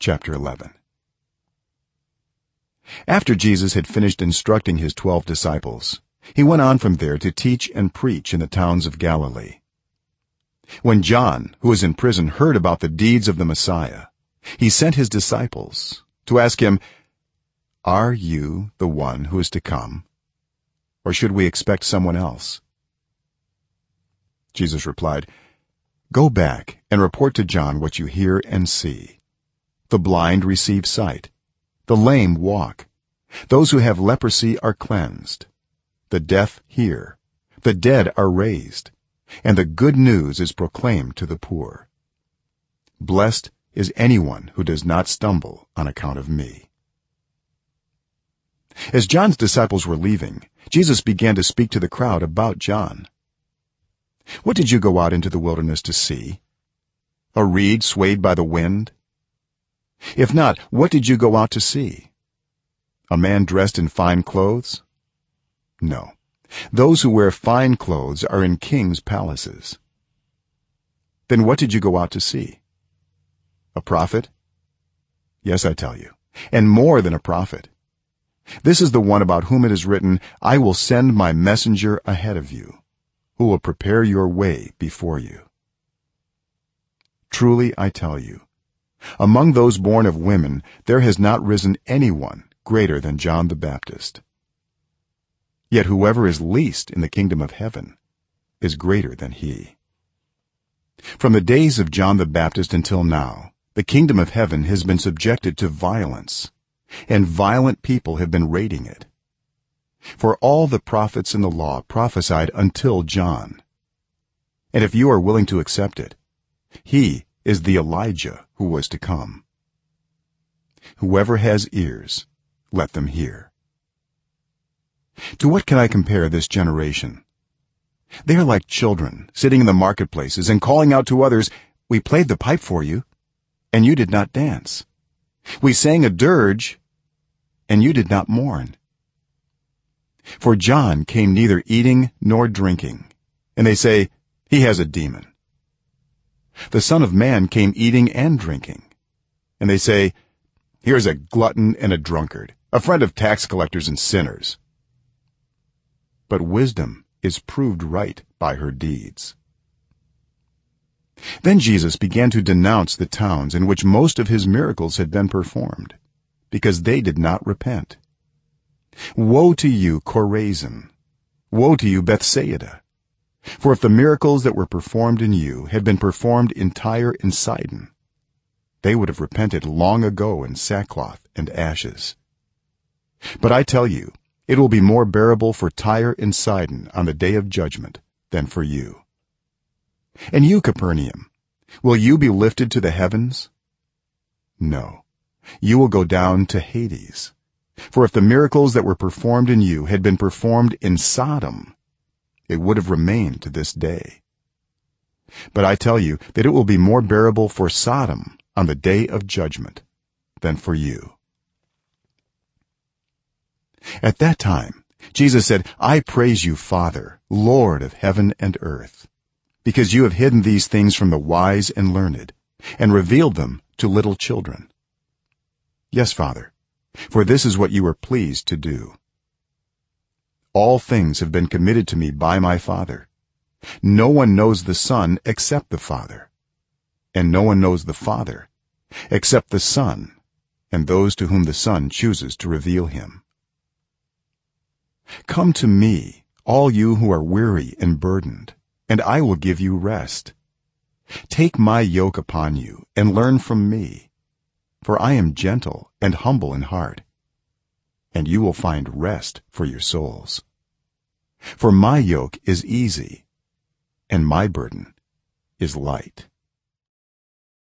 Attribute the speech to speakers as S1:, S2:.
S1: chapter 11 after jesus had finished instructing his 12 disciples he went on from there to teach and preach in the towns of galilee. When john who was in prison heard about the deeds of the messiah he sent his disciples to ask him are you the one who is to come or should we expect someone else? Jesus replied go back and report to john what you hear and see the blind receive sight. The lame walk. Those who have leprosy are cleansed. The deaf hear. The dead are raised. And the good news is proclaimed to the poor. Blessed is anyone who does not stumble on account of me. As john's disciples were leaving jesus began to speak to the crowd about john. What did you go out into the wilderness to see? A reed swayed by the wind if not what did you go out to see? A man dressed in fine clothes? No. Those who wear fine clothes are in kings palaces. Then what did you go out to see? A prophet? Yes i tell you. And more than a prophet. This is the one about whom it is written i will send my messenger ahead of you who will prepare your way before you. Truly i tell you among those born of women there has not risen anyone greater than john the baptist. Yet whoever is least in the kingdom of heaven is greater than he. From the days of john the baptist until now the kingdom of heaven has been subjected to violence and violent people have been raiding it. For all the prophets in the law prophesied until john. And if you are willing to accept it he is the elijah who was to come. Whoever has ears let them hear. To what can i compare this generation? They are like children sitting in the marketplaces and calling out to others we played the pipe for you and you did not dance. We sang a dirge and you did not mourn. For john came neither eating nor drinking and they say he has a demon the son of man came eating and drinking. And they say here's a glutton and a drunkard a friend of tax collectors and sinners. But wisdom is proved right by her deeds. Then jesus began to denounce the towns in which most of his miracles had been performed because they did not repent. Woe to you chorazin! Woe to you bethsaida for if the miracles that were performed in you had been performed in tyre and sidon they would have repented long ago in sackcloth and ashes. But i tell you it will be more bearable for tyre and sidon on the day of judgment than for you. And you capernaum will you be lifted to the heavens? No. You will go down to hades. For if the miracles that were performed in you had been performed in sodom it would have remained to this day. But i tell you that it will be more bearable for sodom on the day of judgment than for you. At that time jesus said i praise you father lord of heaven and earth because you have hidden these things from the wise and learned and revealed them to little children. Yes father for this is what you were pleased to do all things have been committed to me by my father. No one knows the son except the father. And no one knows the father except the son and those to whom the son chooses to reveal him. Come to me all you who are weary and burdened and i will give you rest. Take my yoke upon you and learn from me for i am gentle and humble in heart and you will find rest for your souls. For my yoke is easy and my burden is light